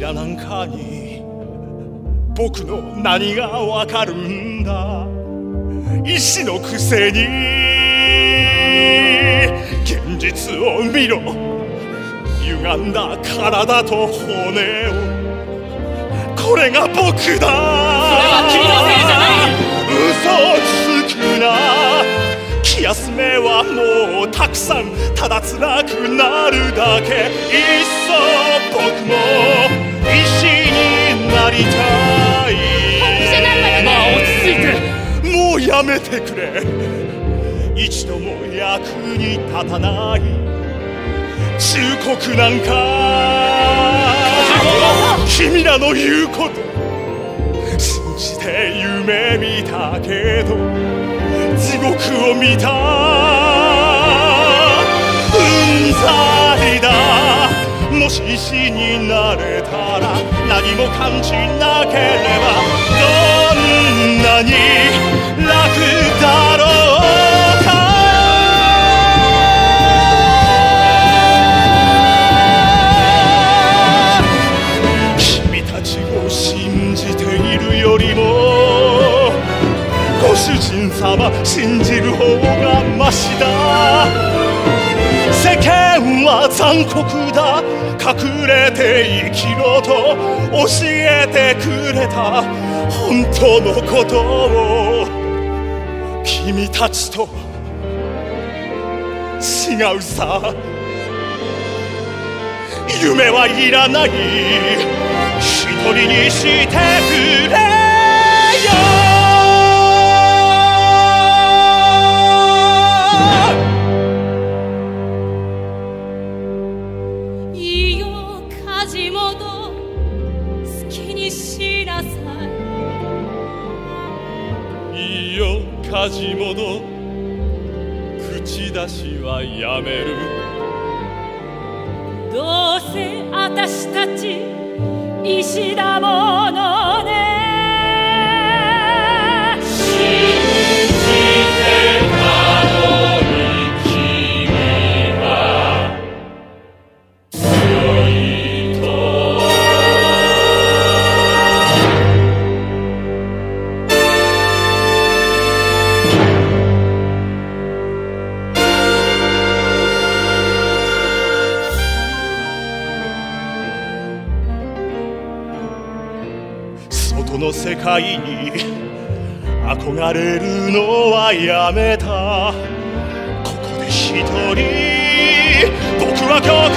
らなんかに僕の何がわかるんだ。石のくせに現実を見ろ。歪んだ体と骨を。これが僕だ。それは君のせいじゃない嘘つくな。気休めはもうたくさん。ただ辛くなるだけやめてくれ。一度も役に立たない。忠告なんか。君らの言うこと。信じて夢見たけど。地獄を見た。うんざりだ。もし石になれたら何も感じなければどんなに様信じる方がましだ。世間は残酷だ。隠れて生きろと教えてくれた。本当のことを。君たちと。違うさ。夢はいらない。一人にしてくれ。梶本口出しはやめる。どうせあたしたち石だもんこの世界に憧れるのはやめた。ここで一人僕は今日